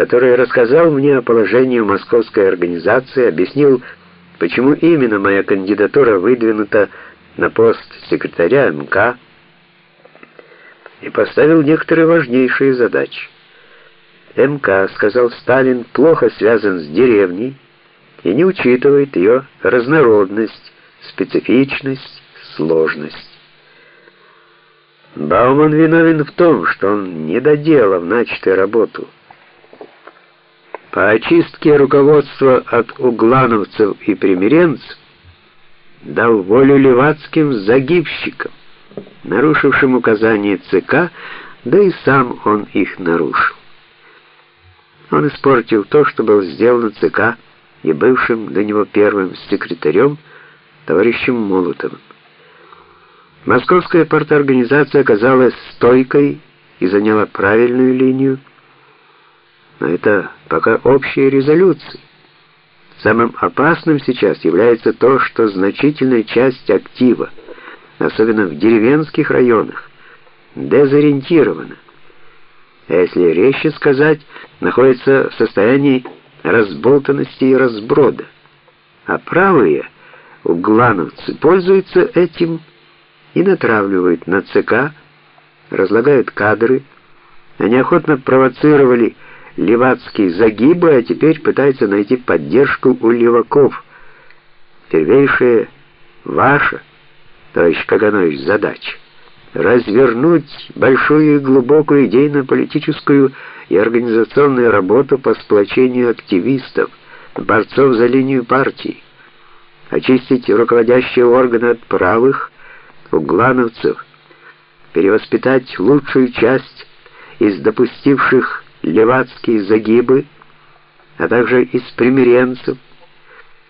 который рассказал мне о положении московской организации, объяснил, почему именно моя кандидатура выдвинута на пост секретаря МК и поставил некоторые важнейшие задачи. МК, сказал Сталин, плохо связан с деревней и не учитывает ее разнородность, специфичность, сложность. Бауман виновен в том, что он не доделал начатую работу. По очистке руководства от углановцев и примиренцев дал волю левацким загибщикам, нарушившим указания ЦК, да и сам он их нарушил. Он испортил то, что было сделано ЦК и бывшим до него первым секретарем товарищем Молотовым. Московская парторганизация оказалась стойкой и заняла правильную линию, но это пока общие резолюции. Самым опасным сейчас является то, что значительная часть актива, особенно в деревенских районах, дезориентирована. А если резче сказать, находится в состоянии разболтанности и разброда. А правые углановцы пользуются этим и натравливают на ЦК, разлагают кадры. Они охотно провоцировали левацкие загибы, а теперь пытаются найти поддержку у леваков. Первейшая ваша, товарищ Каганович, задача развернуть большую и глубокую идейно-политическую и организационную работу по сплочению активистов, борцов за линию партии, очистить руководящие органы от правых, углановцев, перевоспитать лучшую часть из допустивших левацкие загибы, а также из примиренцев,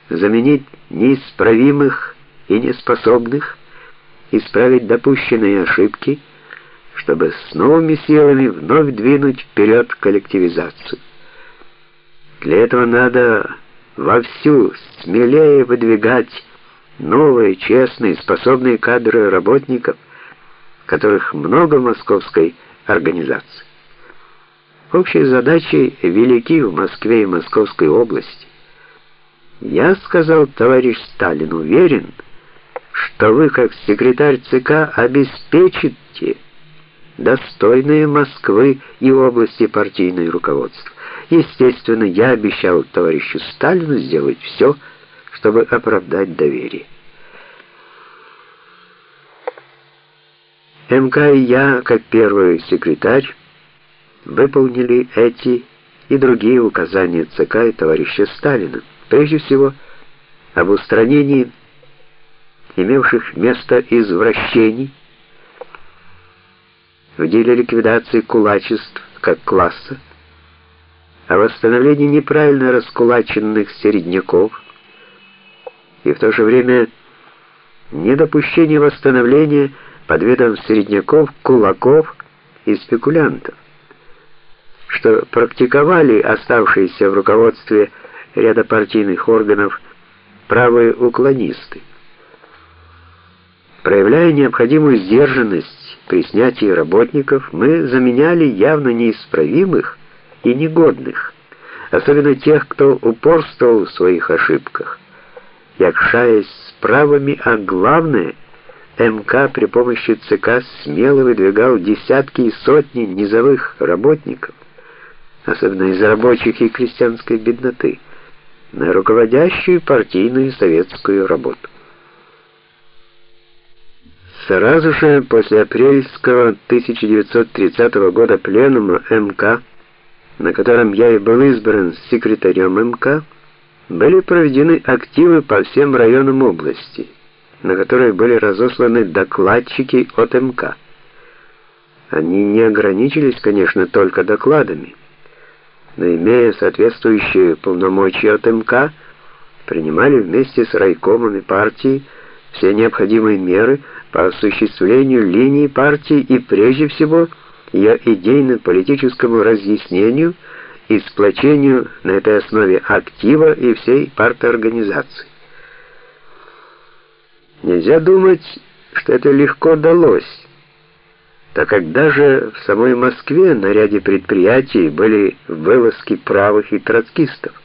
заменить неисправимых и неспособных, исправить допущенные ошибки, чтобы с новыми силами вновь двинуть вперед коллективизацию. Для этого надо вовсю смелее выдвигать новые, честные, способные кадры работников, которых много в московской организации. Общие задачи велики в Москве и Московской области. Я, сказал товарищ Сталин, уверен, что вы, как секретарь ЦК, обеспечите достойные Москвы и области партийное руководство. Естественно, я обещал товарищу Сталину сделать все, чтобы оправдать доверие. МК и я, как первый секретарь, выполнили эти и другие указания ЦК и товарища Сталина. Прежде всего, об устранении имевших место извращений в деле ликвидации кулачеств как класса, о восстановлении неправильно раскулаченных середняков, и в то же время недопущение восстановления под видом середняков, кулаков и спекулянтов, что практиковали оставшиеся в руководстве ряда партийных органов правые уклонисты. Проявляя необходимую сдержанность при снятии работников, мы заменяли явно неисправимых и негодных, особенно тех, кто упорствовал в своих ошибках якшаясь с правами, а главное, МК при помощи ЦК смело выдвигал десятки и сотни низовых работников, особенно из рабочих и крестьянской бедноты, на руководящую партийную советскую работу. Сразу же после апрельского 1930 года пленума МК, на котором я и был избран секретарем МК, были проведены активы по всем районам области, на которые были разосланы докладчики от МК. Они не ограничились, конечно, только докладами, но имея соответствующие полномочия от МК, принимали вместе с райкомами партии все необходимые меры по осуществлению линии партии и прежде всего ее идейно-политическому разъяснению – и сплочению на этой основе актива и всей парторганизации. Нельзя думать, что это легко далось. То когда же в самой Москве на ряде предприятий были вылазки правых и троцкистов?